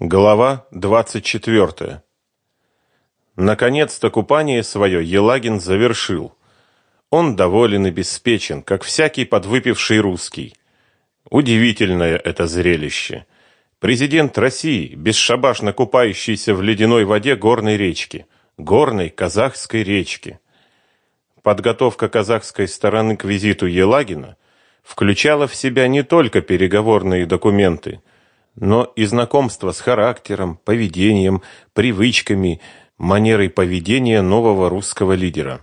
Глава 24. Наконец-то купание свое Елагин завершил. Он доволен и беспечен, как всякий подвыпивший русский. Удивительное это зрелище. Президент России, бесшабашно купающийся в ледяной воде горной речки, горной казахской речки. Подготовка казахской стороны к визиту Елагина включала в себя не только переговорные документы – но и знакомство с характером, поведением, привычками, манерой поведения нового русского лидера.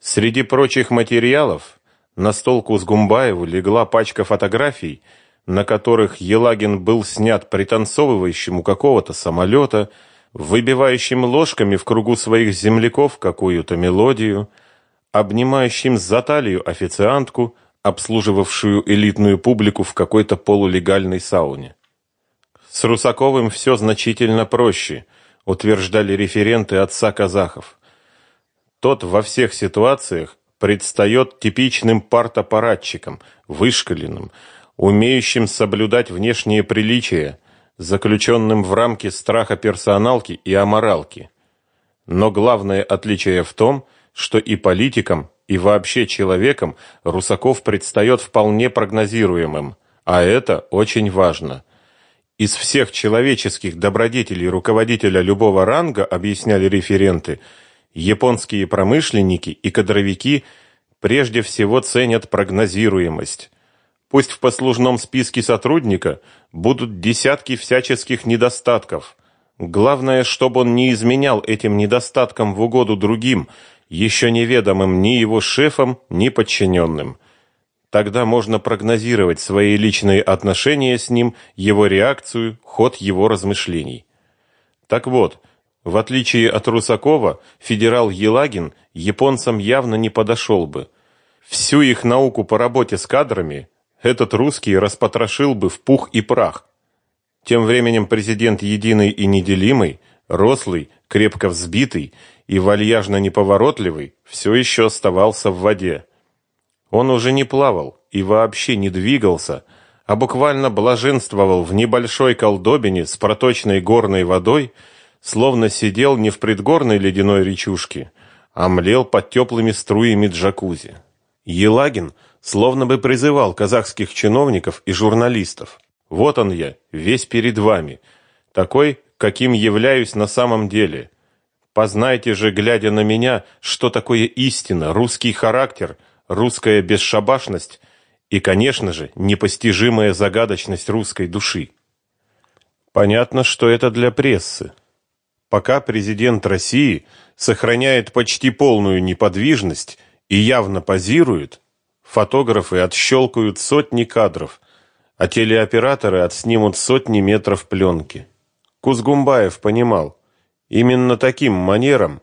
Среди прочих материалов на стол Кузгумбаеву легла пачка фотографий, на которых Елагин был снят пританцовывающим у какого-то самолета, выбивающим ложками в кругу своих земляков какую-то мелодию, обнимающим за талию официантку – обслуживавшую элитную публику в какой-то полулегальной сауне. С Русаковым все значительно проще, утверждали референты отца казахов. Тот во всех ситуациях предстает типичным партапаратчиком, вышкаленным, умеющим соблюдать внешние приличия, заключенным в рамки страха персоналки и аморалки. Но главное отличие в том, что и политикам, и вообще человеком Русаков предстает вполне прогнозируемым, а это очень важно. Из всех человеческих добродетелей руководителя любого ранга, объясняли референты, японские промышленники и кадровики прежде всего ценят прогнозируемость. Пусть в послужном списке сотрудника будут десятки всяческих недостатков. Главное, чтобы он не изменял этим недостаткам в угоду другим – еще неведомым ни его шефам, ни подчиненным. Тогда можно прогнозировать свои личные отношения с ним, его реакцию, ход его размышлений. Так вот, в отличие от Русакова, федерал Елагин японцам явно не подошел бы. Всю их науку по работе с кадрами этот русский распотрошил бы в пух и прах. Тем временем президент единый и неделимый, рослый, крепко взбитый и вальяжно неповоротливый, все еще оставался в воде. Он уже не плавал и вообще не двигался, а буквально блаженствовал в небольшой колдобине с проточной горной водой, словно сидел не в предгорной ледяной речушке, а млел под теплыми струями джакузи. Елагин словно бы призывал казахских чиновников и журналистов. Вот он я, весь перед вами, такой, каким являюсь на самом деле. Познайте же, глядя на меня, что такое истина, русский характер, русская бесшабашность и, конечно же, непостижимая загадочность русской души. Понятно, что это для прессы. Пока президент России сохраняет почти полную неподвижность и явно позирует, фотографы отщелкают сотни кадров, а телеоператоры отснимут сотни метров пленки. Кузгумбаев понимал, Именно таким манером,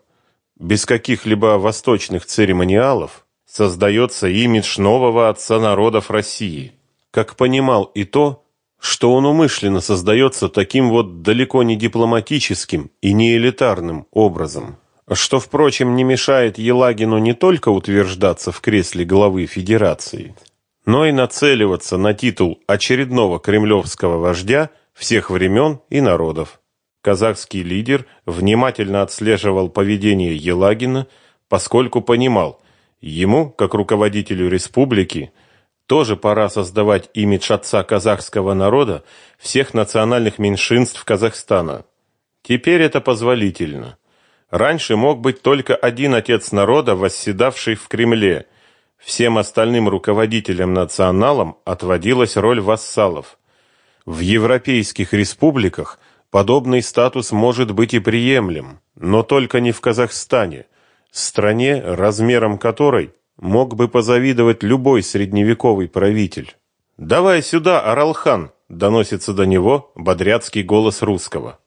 без каких-либо восточных церемониалов, создается имидж нового отца народов России. Как понимал и то, что он умышленно создается таким вот далеко не дипломатическим и не элитарным образом, что, впрочем, не мешает Елагину не только утверждаться в кресле главы Федерации, но и нацеливаться на титул очередного кремлевского вождя всех времен и народов. Казахский лидер внимательно отслеживал поведение Елагина, поскольку понимал, ему, как руководителю республики, тоже пора создавать имидж отца казахского народа всех национальных меньшинств Казахстана. Теперь это позволительно. Раньше мог быть только один отец народа, восседавший в Кремле. Всем остальным руководителям-националам отводилась роль вассалов. В европейских республиках – Подобный статус может быть и приемлем, но только не в Казахстане, стране, размером которой мог бы позавидовать любой средневековый правитель. «Давай сюда, Аралхан!» – доносится до него бодряцкий голос русского.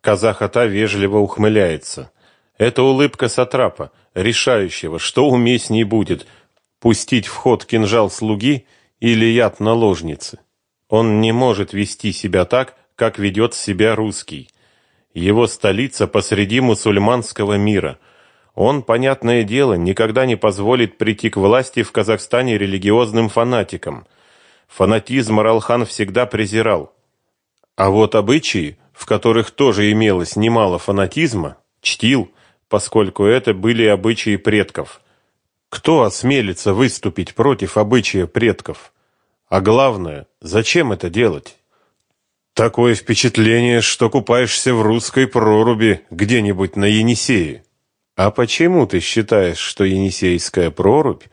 Казахата вежливо ухмыляется. Это улыбка сатрапа, решающего, что уместней будет – пустить в ход кинжал слуги или яд наложницы. Он не может вести себя так, как ведет себя русский. Его столица посреди мусульманского мира. Он, понятное дело, никогда не позволит прийти к власти в Казахстане религиозным фанатикам. Фанатизм Аралхан всегда презирал. А вот обычаи, в которых тоже имелось немало фанатизма, чтил, поскольку это были обычаи предков. Кто осмелится выступить против обычая предков? А главное, зачем это делать? Такое впечатление, что купаешься в русской проруби где-нибудь на Енисее. А почему ты считаешь, что Енисейская прорубь,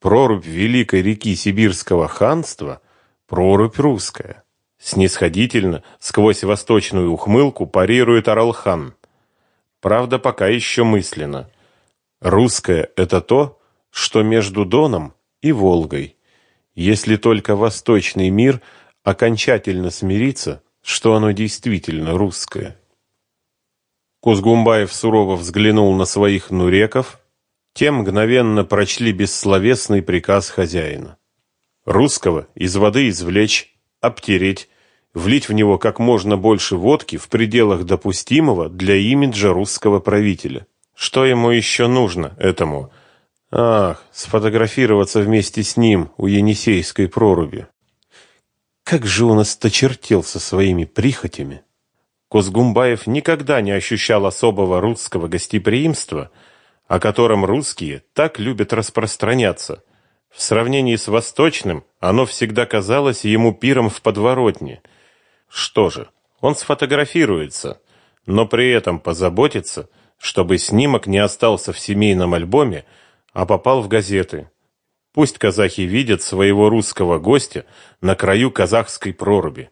прорубь великой реки Сибирского ханства, прорубь русская? Снисходительно, сквозь восточную ухмылку парирует Аралхан. Правда, пока еще мысленно. Русское – это то, что между Доном и Волгой. Если только восточный мир окончательно смирится – что оно действительно русское. Кузгумбаев сурово взглянул на своих нуреков, те мгновенно прочли бессловесный приказ хозяина. Русского из воды извлечь, обтереть, влить в него как можно больше водки в пределах допустимого для имиджа русского правителя. Что ему еще нужно этому? Ах, сфотографироваться вместе с ним у Енисейской проруби. Как же он осточертел со своими прихотями! Козгумбаев никогда не ощущал особого русского гостеприимства, о котором русские так любят распространяться. В сравнении с восточным оно всегда казалось ему пиром в подворотне. Что же, он сфотографируется, но при этом позаботится, чтобы снимок не остался в семейном альбоме, а попал в газеты. Пусть казахи видят своего русского гостя на краю казахской проруби.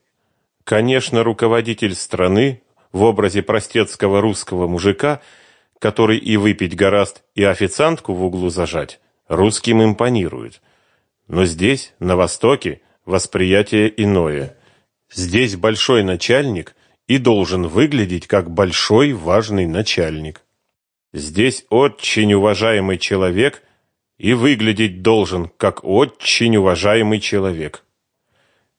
Конечно, руководитель страны в образе простецкого русского мужика, который и выпить гораст, и официантку в углу зажать, русским импонирует. Но здесь, на Востоке, восприятие иное. Здесь большой начальник и должен выглядеть как большой важный начальник. Здесь очень уважаемый человек – и выглядеть должен как очень уважаемый человек.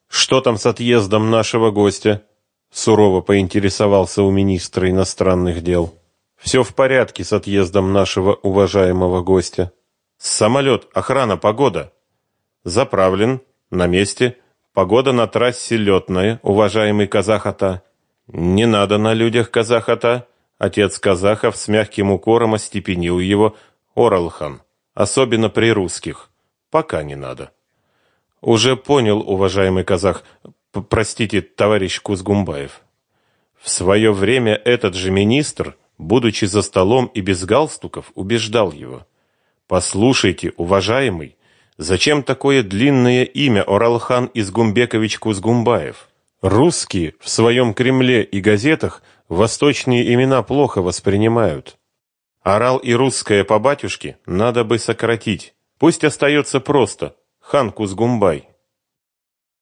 Что там с отъездом нашего гостя? сурово поинтересовался у министра иностранных дел. Все в порядке с отъездом нашего уважаемого гостя. Самолет, охрана, погода. Заправлен, на месте. Погода на трассе летная, уважаемый казахата. Не надо на людях казахата. Отец казахов с мягким укором остепенил его Оралхан особенно при русских. Пока не надо. Уже понял, уважаемый казах, простите, товарищ Кузгумбаев. В свое время этот же министр, будучи за столом и без галстуков, убеждал его: "Послушайте, уважаемый, зачем такое длинное имя Оралхан Изгумбекович Кузгумбаев? Русские в своем Кремле и газетах восточные имена плохо воспринимают. Орал и русское по батюшке надо бы сократить. Пусть остается просто хан Кузгумбай.